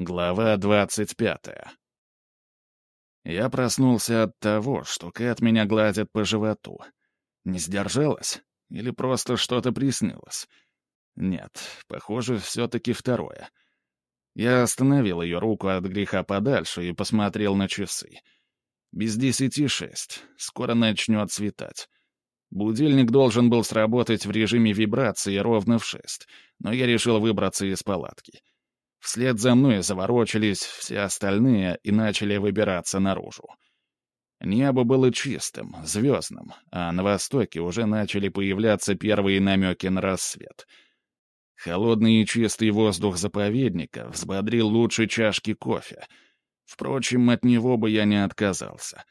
Глава двадцать пятая. Я проснулся от того, что Кэт меня гладит по животу. Не сдержалась? Или просто что-то приснилось? Нет, похоже, все-таки второе. Я остановил ее руку от греха подальше и посмотрел на часы. Без десяти шесть. Скоро начнет светать. Будильник должен был сработать в режиме вибрации ровно в шесть, но я решил выбраться из палатки — Вслед за мной заворочились все остальные и начали выбираться наружу. Небо было чистым, звездным, а на востоке уже начали появляться первые намеки на рассвет. Холодный и чистый воздух заповедника взбодрил лучше чашки кофе. Впрочем, от него бы я не отказался.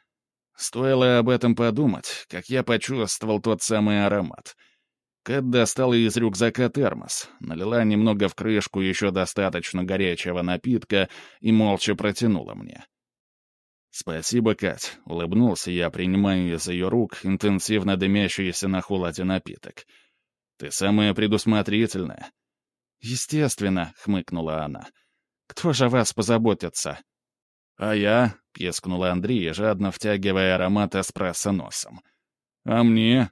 Стоило об этом подумать, как я почувствовал тот самый аромат — Кэт достала из рюкзака термос, налила немного в крышку еще достаточно горячего напитка и молча протянула мне. «Спасибо, Кать», — улыбнулся я, принимая из ее рук интенсивно дымящийся на холоде напиток. «Ты самая предусмотрительная». «Естественно», — хмыкнула она. «Кто же о вас позаботится?» «А я», — пескнула Андрей, жадно втягивая аромат эспрессо носом. «А мне?»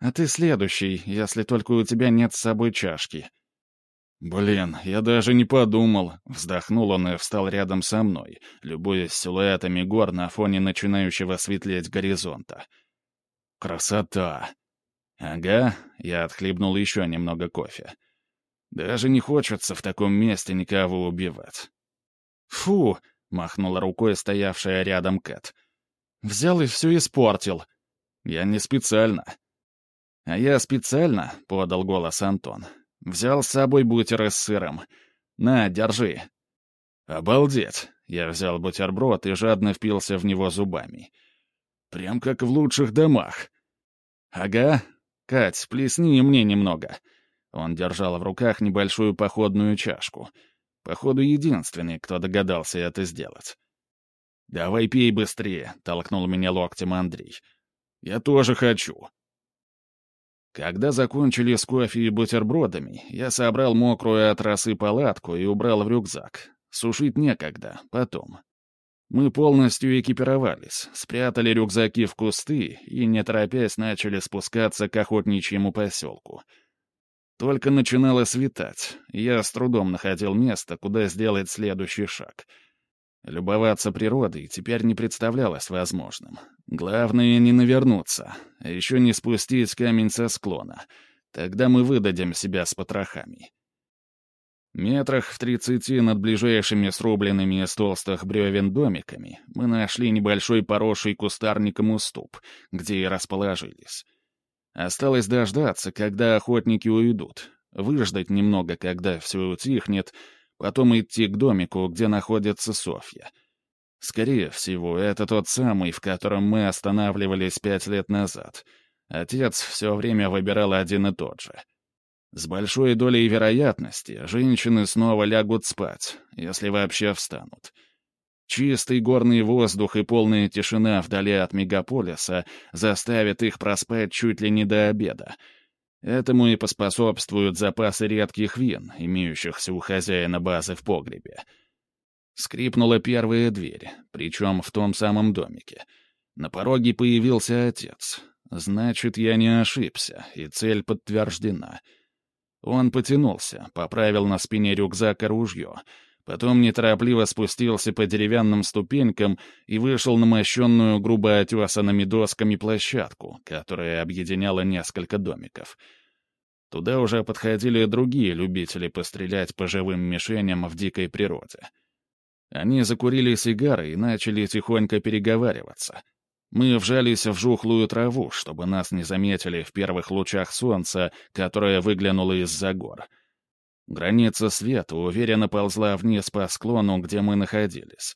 А ты следующий, если только у тебя нет с собой чашки». «Блин, я даже не подумал», — вздохнул он и встал рядом со мной, любуясь силуэтами гор на фоне начинающего светлеть горизонта. «Красота!» «Ага», — я отхлебнул еще немного кофе. «Даже не хочется в таком месте никого убивать». «Фу!» — махнула рукой стоявшая рядом Кэт. «Взял и все испортил». «Я не специально», «А я специально», — подал голос Антон, — «взял с собой бутеры с сыром. На, держи». «Обалдеть!» — я взял бутерброд и жадно впился в него зубами. «Прям как в лучших домах». «Ага. Кать, плесни мне немного». Он держал в руках небольшую походную чашку. Походу, единственный, кто догадался это сделать. «Давай пей быстрее», — толкнул меня локтем Андрей. «Я тоже хочу». Когда закончили с кофе и бутербродами, я собрал мокрую от росы палатку и убрал в рюкзак. Сушить некогда, потом. Мы полностью экипировались, спрятали рюкзаки в кусты и, не торопясь, начали спускаться к охотничьему поселку. Только начинало светать, я с трудом находил место, куда сделать следующий шаг — Любоваться природой теперь не представлялось возможным. Главное — не навернуться, а еще не спустить камень со склона. Тогда мы выдадим себя с потрохами. Метрах в тридцати над ближайшими срубленными из толстых бревен домиками мы нашли небольшой поросший кустарником уступ, где и расположились. Осталось дождаться, когда охотники уйдут, выждать немного, когда все утихнет — потом идти к домику, где находится Софья. Скорее всего, это тот самый, в котором мы останавливались пять лет назад. Отец все время выбирал один и тот же. С большой долей вероятности женщины снова лягут спать, если вообще встанут. Чистый горный воздух и полная тишина вдали от мегаполиса заставят их проспать чуть ли не до обеда — Этому и поспособствуют запасы редких вин, имеющихся у хозяина базы в погребе. Скрипнула первая дверь, причем в том самом домике. На пороге появился отец. Значит, я не ошибся, и цель подтверждена. Он потянулся, поправил на спине рюкзак и ружье, потом неторопливо спустился по деревянным ступенькам и вышел на мощенную грубо отесанными досками площадку, которая объединяла несколько домиков. Туда уже подходили другие любители пострелять по живым мишеням в дикой природе. Они закурили сигары и начали тихонько переговариваться. Мы вжались в жухлую траву, чтобы нас не заметили в первых лучах солнца, которое выглянуло из-за гор — Граница света уверенно ползла вниз по склону, где мы находились.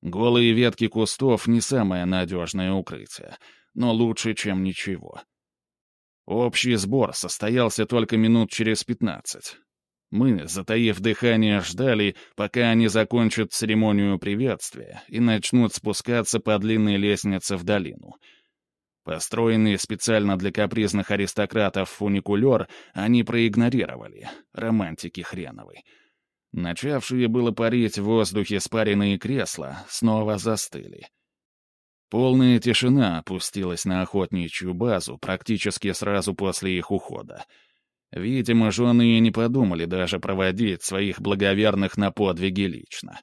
Голые ветки кустов — не самое надежное укрытие, но лучше, чем ничего. Общий сбор состоялся только минут через пятнадцать. Мы, затаив дыхание, ждали, пока они закончат церемонию приветствия и начнут спускаться по длинной лестнице в долину — Построенный специально для капризных аристократов фуникулер они проигнорировали. Романтики хреновой. Начавшие было парить в воздухе спаренные кресла снова застыли. Полная тишина опустилась на охотничью базу практически сразу после их ухода. Видимо, жены и не подумали даже проводить своих благоверных на подвиги лично.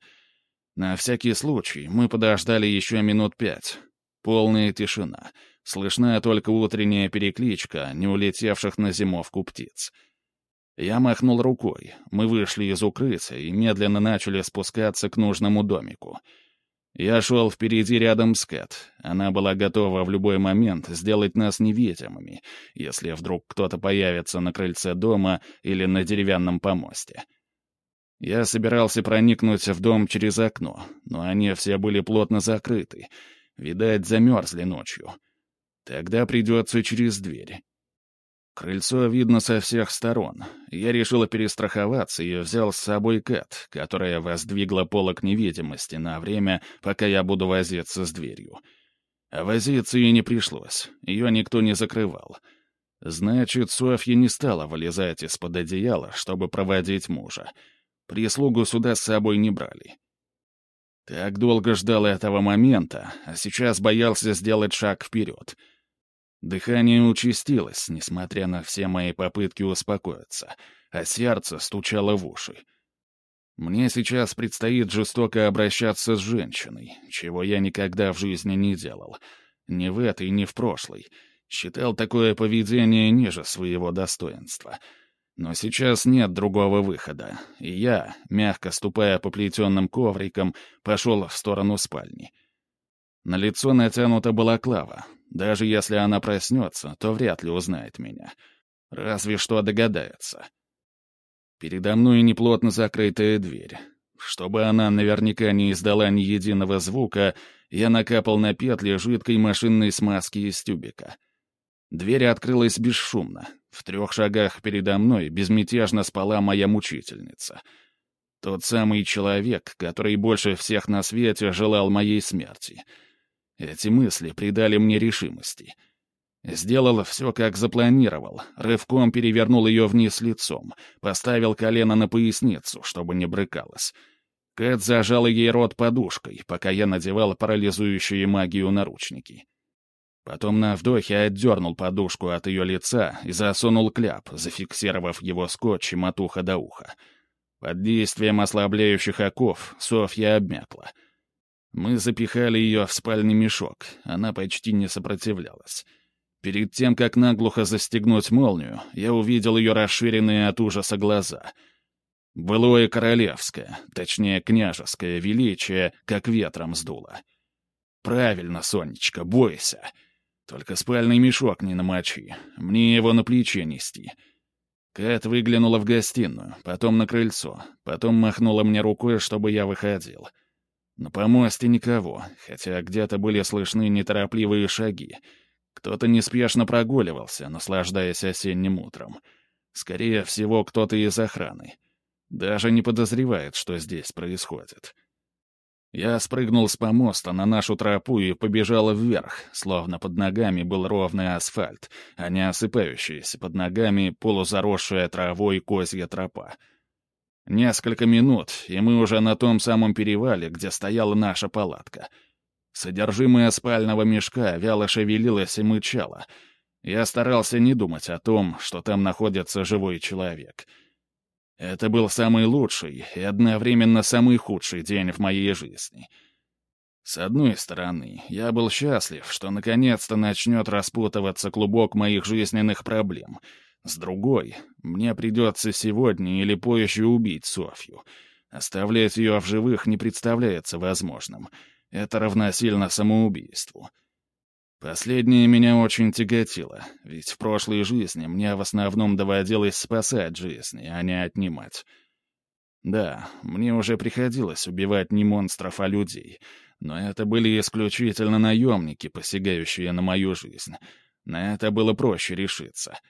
На всякий случай мы подождали еще минут пять. Полная тишина. Слышна только утренняя перекличка не улетевших на зимовку птиц — я махнул рукой. Мы вышли из укрытия и медленно начали спускаться к нужному домику. Я шел впереди рядом с Кэт. Она была готова в любой момент сделать нас невидимыми, если вдруг кто-то появится на крыльце дома или на деревянном помосте. Я собирался проникнуть в дом через окно, но они все были плотно закрыты. Видать, замерзли ночью. Тогда придется через дверь. Крыльцо видно со всех сторон. Я решила перестраховаться и взял с собой Кэт, которая воздвигла полок невидимости на время, пока я буду возиться с дверью. А возиться ей не пришлось, ее никто не закрывал. Значит, Софья не стала вылезать из-под одеяла, чтобы проводить мужа. Прислугу сюда с собой не брали. Так долго ждал этого момента, а сейчас боялся сделать шаг вперед — Дыхание участилось, несмотря на все мои попытки успокоиться, а сердце стучало в уши. Мне сейчас предстоит жестоко обращаться с женщиной, чего я никогда в жизни не делал. Ни в этой, ни в прошлой. Считал такое поведение ниже своего достоинства. Но сейчас нет другого выхода, и я, мягко ступая по плетенным коврикам, пошел в сторону спальни. На лицо натянута балаклава, даже если она проснется, то вряд ли узнает меня. Разве что догадается. Передо мной неплотно закрытая дверь. Чтобы она наверняка не издала ни единого звука, я накапал на петли жидкой машинной смазки из тюбика. Дверь открылась бесшумно. В трех шагах передо мной безмятежно спала моя мучительница. Тот самый человек, который больше всех на свете желал моей смерти — эти мысли придали мне решимости. Сделал все, как запланировал, рывком перевернул ее вниз лицом, поставил колено на поясницу, чтобы не брыкалась. Кэт зажала ей рот подушкой, пока я надевал парализующие магию наручники. Потом на вдохе отдернул подушку от ее лица и засунул кляп, зафиксировав его скотчем от уха до уха. Под действием ослабляющих оков Софья обмякла — мы запихали ее в спальный мешок, она почти не сопротивлялась. Перед тем, как наглухо застегнуть молнию, я увидел ее расширенные от ужаса глаза. Былое королевское, точнее княжеское величие, как ветром сдуло. «Правильно, Сонечка, бойся. Только спальный мешок не намочи, мне его на плече нести». Кэт выглянула в гостиную, потом на крыльцо, потом махнула мне рукой, чтобы я выходил — на помосте никого, хотя где-то были слышны неторопливые шаги. Кто-то неспешно прогуливался, наслаждаясь осенним утром. Скорее всего, кто-то из охраны. Даже не подозревает, что здесь происходит. Я спрыгнул с помоста на нашу тропу и побежал вверх, словно под ногами был ровный асфальт, а не осыпающаяся под ногами полузаросшая травой козья тропа. Несколько минут, и мы уже на том самом перевале, где стояла наша палатка. Содержимое спального мешка вяло шевелилось и мычало. Я старался не думать о том, что там находится живой человек. Это был самый лучший и одновременно самый худший день в моей жизни. С одной стороны, я был счастлив, что наконец-то начнет распутываться клубок моих жизненных проблем — с другой, мне придется сегодня или позже убить Софью. Оставлять ее в живых не представляется возможным. Это равносильно самоубийству. Последнее меня очень тяготило, ведь в прошлой жизни мне в основном доводилось спасать жизни, а не отнимать. Да, мне уже приходилось убивать не монстров, а людей, но это были исключительно наемники, посягающие на мою жизнь. На это было проще решиться —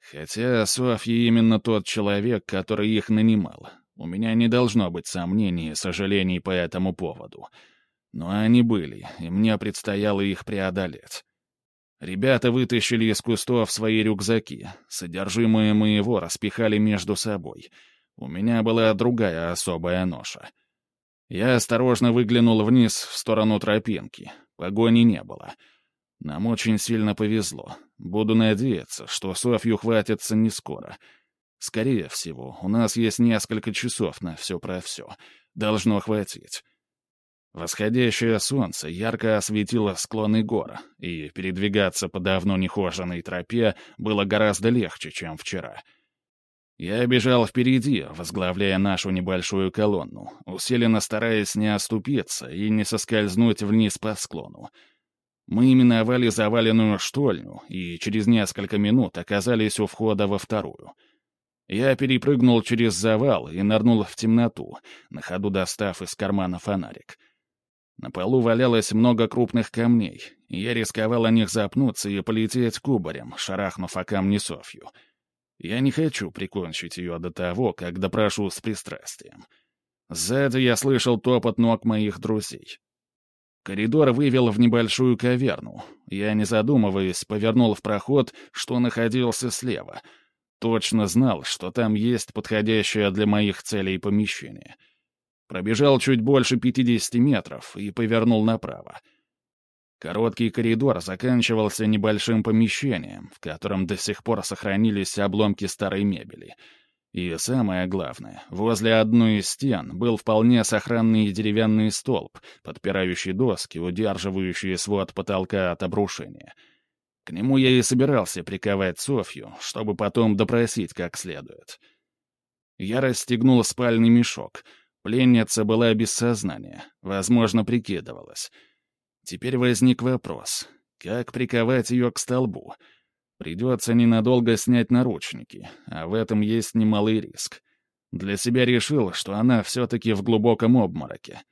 Хотя Софья именно тот человек, который их нанимал. У меня не должно быть сомнений и сожалений по этому поводу. Но они были, и мне предстояло их преодолеть. Ребята вытащили из кустов свои рюкзаки. Содержимое моего распихали между собой. У меня была другая особая ноша. Я осторожно выглянул вниз в сторону тропинки. Погони не было. Нам очень сильно повезло. Буду надеяться, что Софью хватится не скоро. Скорее всего, у нас есть несколько часов на все про все. Должно хватить. Восходящее солнце ярко осветило склоны гор, и передвигаться по давно нехоженной тропе было гораздо легче, чем вчера. Я бежал впереди, возглавляя нашу небольшую колонну, усиленно стараясь не оступиться и не соскользнуть вниз по склону. Мы именовали заваленную штольню и через несколько минут оказались у входа во вторую. Я перепрыгнул через завал и нырнул в темноту, на ходу достав из кармана фонарик — на полу валялось много крупных камней, и я рисковал о них запнуться и полететь кубарем, шарахнув о камни Софью. Я не хочу прикончить ее до того, как допрошу с пристрастием. Сзади я слышал топот ног моих друзей. Коридор вывел в небольшую каверну. Я, не задумываясь, повернул в проход, что находился слева. Точно знал, что там есть подходящее для моих целей помещение — Пробежал чуть больше 50 метров и повернул направо. Короткий коридор заканчивался небольшим помещением, в котором до сих пор сохранились обломки старой мебели. И самое главное, возле одной из стен был вполне сохранный деревянный столб, подпирающий доски, удерживающие свод потолка от обрушения. К нему я и собирался приковать Софью, чтобы потом допросить как следует. Я расстегнул спальный мешок — Пленница была без сознания, возможно, прикидывалась. Теперь возник вопрос, как приковать ее к столбу? Придется ненадолго снять наручники, а в этом есть немалый риск. Для себя решил, что она все-таки в глубоком обмороке.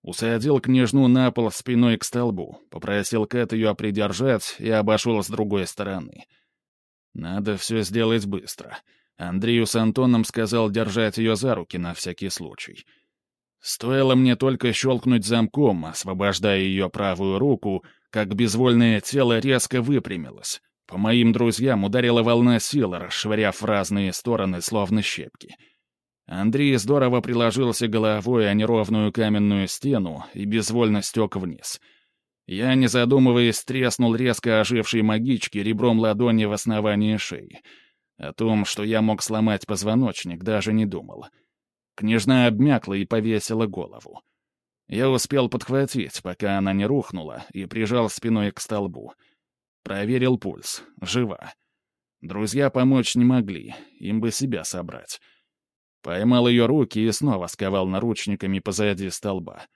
Усадил княжну на пол спиной к столбу, попросил Кэт ее придержать и обошел с другой стороны. Надо все сделать быстро — Андрею с Антоном сказал держать ее за руки на всякий случай. Стоило мне только щелкнуть замком, освобождая ее правую руку, как безвольное тело резко выпрямилось. По моим друзьям ударила волна силы, расшвыряв в разные стороны, словно щепки. Андрей здорово приложился головой о неровную каменную стену и безвольно стек вниз. Я, не задумываясь, треснул резко ожившей магички ребром ладони в основании шеи — о том, что я мог сломать позвоночник, даже не думал. Княжна обмякла и повесила голову. Я успел подхватить, пока она не рухнула, и прижал спиной к столбу. Проверил пульс. Жива. Друзья помочь не могли, им бы себя собрать. Поймал ее руки и снова сковал наручниками позади столба.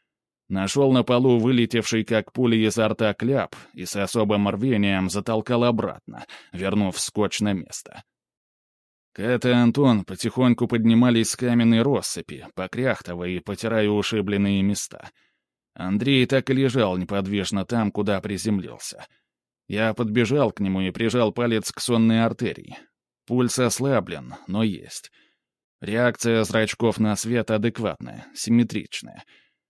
Нашел на полу вылетевший как пуля изо рта кляп и с особым рвением затолкал обратно, вернув скотч на место. Кэт и Антон потихоньку поднимались с каменной россыпи, покряхтывая и потирая ушибленные места. Андрей так и лежал неподвижно там, куда приземлился. Я подбежал к нему и прижал палец к сонной артерии. Пульс ослаблен, но есть. Реакция зрачков на свет адекватная, симметричная.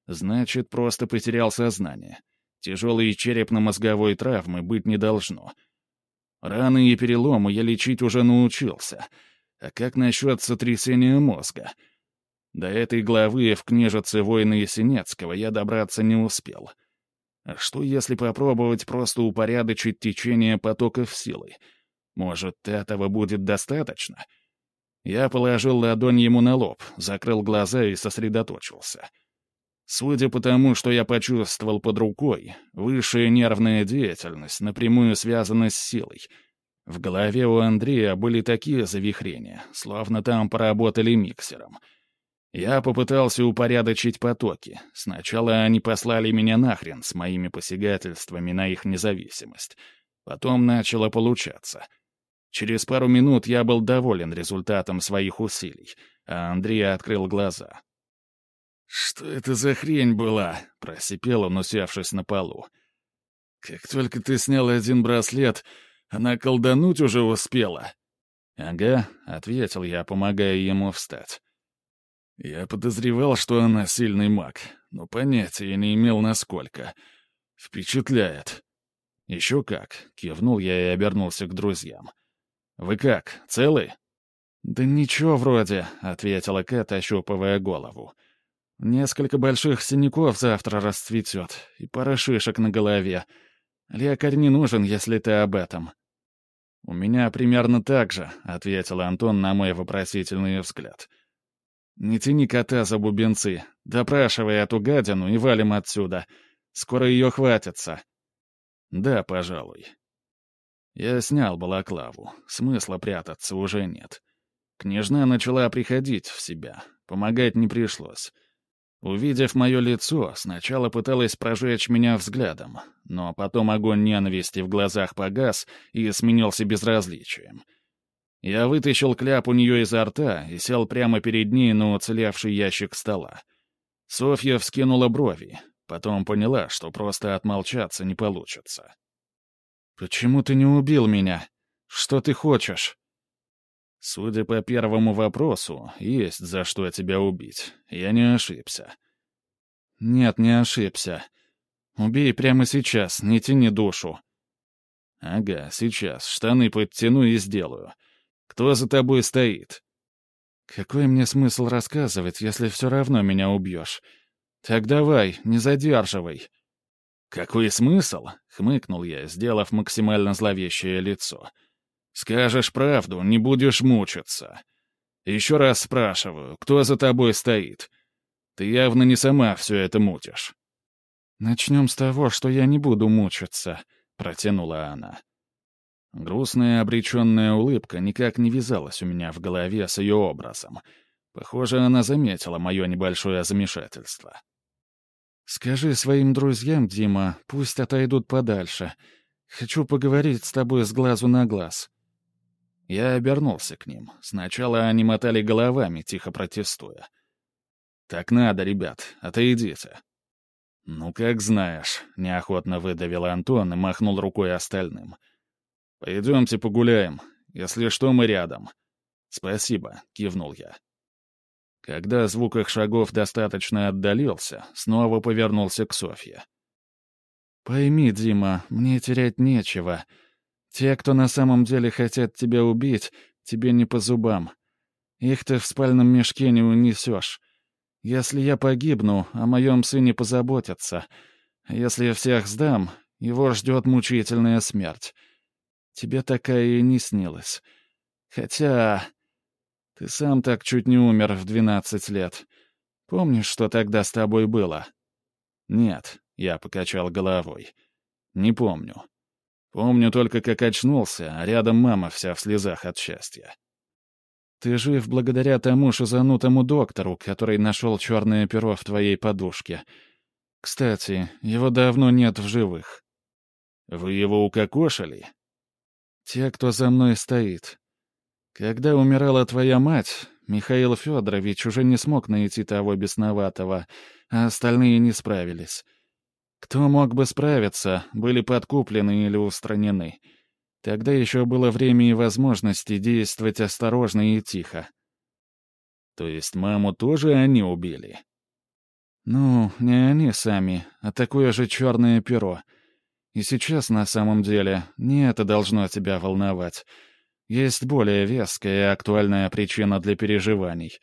Значит, просто потерял сознание. Тяжелой черепно-мозговой травмы быть не должно. Раны и переломы я лечить уже научился — а как насчет сотрясения мозга? До этой главы в книжице «Войны Есенецкого» я добраться не успел. Что, если попробовать просто упорядочить течение потоков силы? Может, этого будет достаточно? Я положил ладонь ему на лоб, закрыл глаза и сосредоточился. Судя по тому, что я почувствовал под рукой, высшая нервная деятельность напрямую связана с силой — в голове у Андрея были такие завихрения, словно там поработали миксером. Я попытался упорядочить потоки. Сначала они послали меня нахрен с моими посягательствами на их независимость. Потом начало получаться. Через пару минут я был доволен результатом своих усилий, а Андрей открыл глаза. «Что это за хрень была?» — просипел он, усевшись на полу. «Как только ты снял один браслет, она колдануть уже успела». «Ага», — ответил я, помогая ему встать. Я подозревал, что она сильный маг, но понятия не имел, насколько. Впечатляет. «Еще как», — кивнул я и обернулся к друзьям. «Вы как, целы?» «Да ничего вроде», — ответила Кэт, ощупывая голову. «Несколько больших синяков завтра расцветет, и пара шишек на голове. Лекарь не нужен, если ты об этом». «У меня примерно так же», — ответил Антон на мой вопросительный взгляд. «Не тяни кота за бубенцы. Допрашивай эту гадину и валим отсюда. Скоро ее хватится». «Да, пожалуй». Я снял балаклаву. Смысла прятаться уже нет. Княжна начала приходить в себя. Помогать не пришлось. Увидев мое лицо, сначала пыталась прожечь меня взглядом, но потом огонь ненависти в глазах погас и сменился безразличием. Я вытащил кляп у нее изо рта и сел прямо перед ней на уцелевший ящик стола. Софья вскинула брови, потом поняла, что просто отмолчаться не получится. «Почему ты не убил меня? Что ты хочешь?» Судя по первому вопросу, есть за что тебя убить. Я не ошибся. Нет, не ошибся. Убей прямо сейчас, не тяни душу. Ага, сейчас. Штаны подтяну и сделаю. Кто за тобой стоит? Какой мне смысл рассказывать, если все равно меня убьешь? Так давай, не задерживай. Какой смысл? Хмыкнул я, сделав максимально зловещее лицо. — Скажешь правду, не будешь мучиться. Еще раз спрашиваю, кто за тобой стоит? Ты явно не сама все это мутишь. «Начнем с того, что я не буду мучиться», — протянула она. Грустная обреченная улыбка никак не вязалась у меня в голове с ее образом. Похоже, она заметила мое небольшое замешательство. «Скажи своим друзьям, Дима, пусть отойдут подальше. Хочу поговорить с тобой с глазу на глаз». Я обернулся к ним. Сначала они мотали головами, тихо протестуя. «Так надо, ребят, отойдите». «Ну, как знаешь», — неохотно выдавил Антон и махнул рукой остальным. «Пойдемте погуляем. Если что, мы рядом». «Спасибо», — кивнул я. Когда звук их шагов достаточно отдалился, снова повернулся к Софье. «Пойми, Дима, мне терять нечего. Те, кто на самом деле хотят тебя убить, тебе не по зубам. Их ты в спальном мешке не унесешь. Если я погибну, о моем сыне позаботятся. Если я всех сдам, его ждет мучительная смерть. Тебе такая и не снилась. Хотя... Ты сам так чуть не умер в двенадцать лет. Помнишь, что тогда с тобой было? Нет, я покачал головой. Не помню. Помню только, как очнулся, а рядом мама вся в слезах от счастья. «Ты жив благодаря тому шизанутому доктору, который нашел черное перо в твоей подушке. Кстати, его давно нет в живых». «Вы его укокошили?» «Те, кто за мной стоит. Когда умирала твоя мать, Михаил Федорович уже не смог найти того бесноватого, а остальные не справились». Кто мог бы справиться, были подкуплены или устранены. Тогда еще было время и возможности действовать осторожно и тихо. То есть маму тоже они убили? Ну, не они сами, а такое же черное перо. И сейчас, на самом деле, не это должно тебя волновать. Есть более веская и актуальная причина для переживаний.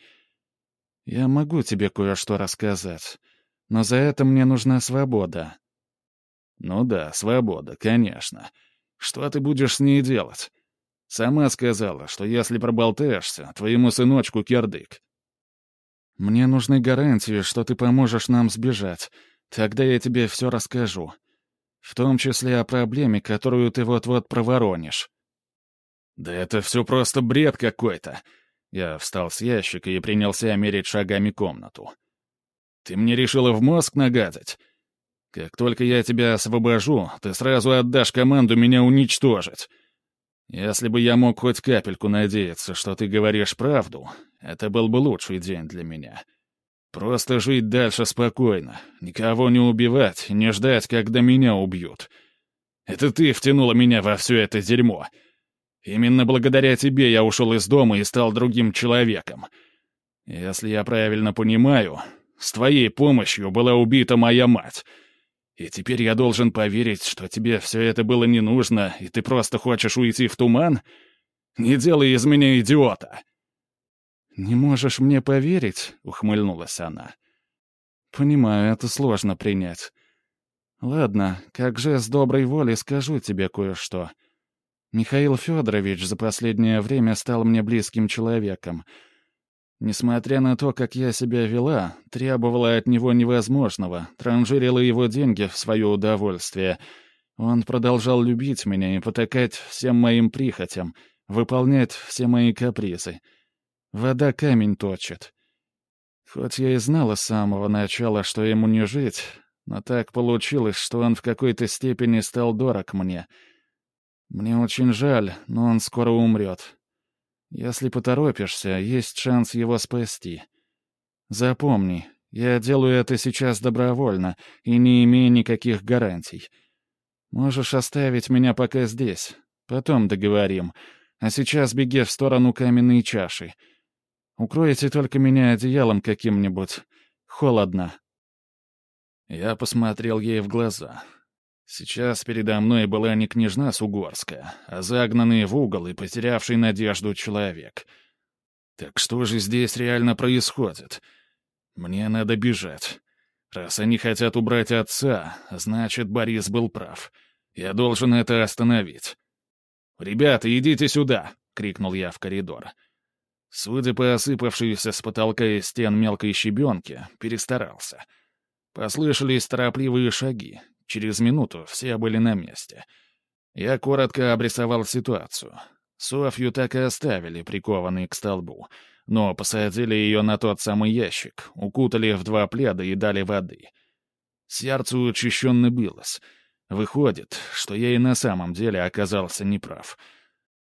Я могу тебе кое-что рассказать. Но за это мне нужна свобода». «Ну да, свобода, конечно. Что ты будешь с ней делать?» «Сама сказала, что если проболтаешься, твоему сыночку кирдык». «Мне нужны гарантии, что ты поможешь нам сбежать. Тогда я тебе все расскажу. В том числе о проблеме, которую ты вот-вот проворонишь». «Да это все просто бред какой-то!» Я встал с ящика и принялся мерить шагами комнату. Ты мне решила в мозг нагадать? Как только я тебя освобожу, ты сразу отдашь команду меня уничтожить. Если бы я мог хоть капельку надеяться, что ты говоришь правду, это был бы лучший день для меня. Просто жить дальше спокойно, никого не убивать, не ждать, когда меня убьют. Это ты втянула меня во все это дерьмо. Именно благодаря тебе я ушел из дома и стал другим человеком. Если я правильно понимаю, с твоей помощью была убита моя мать. И теперь я должен поверить, что тебе все это было не нужно, и ты просто хочешь уйти в туман? Не делай из меня идиота!» «Не можешь мне поверить?» — ухмыльнулась она. «Понимаю, это сложно принять. Ладно, как же с доброй волей скажу тебе кое-что. Михаил Федорович за последнее время стал мне близким человеком. Несмотря на то, как я себя вела, требовала от него невозможного, транжирила его деньги в свое удовольствие. Он продолжал любить меня и потакать всем моим прихотям, выполнять все мои капризы. Вода камень точит. Хоть я и знала с самого начала, что ему не жить, но так получилось, что он в какой-то степени стал дорог мне. Мне очень жаль, но он скоро умрет. Если поторопишься, есть шанс его спасти. Запомни, я делаю это сейчас добровольно и не имею никаких гарантий. Можешь оставить меня пока здесь. Потом договорим. А сейчас беги в сторону каменной чаши. Укройте только меня одеялом каким-нибудь. Холодно». Я посмотрел ей в глаза. Сейчас передо мной была не княжна Сугорская, а загнанный в угол и потерявший надежду человек. Так что же здесь реально происходит? Мне надо бежать. Раз они хотят убрать отца, значит, Борис был прав. Я должен это остановить. «Ребята, идите сюда!» — крикнул я в коридор. Судя по осыпавшейся с потолка и стен мелкой щебенке, перестарался. Послышались торопливые шаги. Через минуту все были на месте. Я коротко обрисовал ситуацию. Софью так и оставили, прикованной к столбу, но посадили ее на тот самый ящик, укутали в два пледа и дали воды. Сердце учащенно билось. Выходит, что я и на самом деле оказался неправ —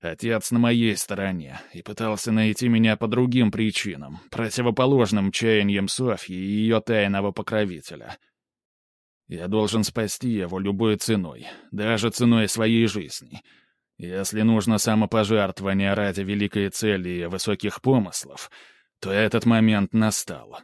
Отец на моей стороне и пытался найти меня по другим причинам, противоположным чаяниям Софьи и ее тайного покровителя. Я должен спасти его любой ценой, даже ценой своей жизни. Если нужно самопожертвование ради великой цели и высоких помыслов, то этот момент настал.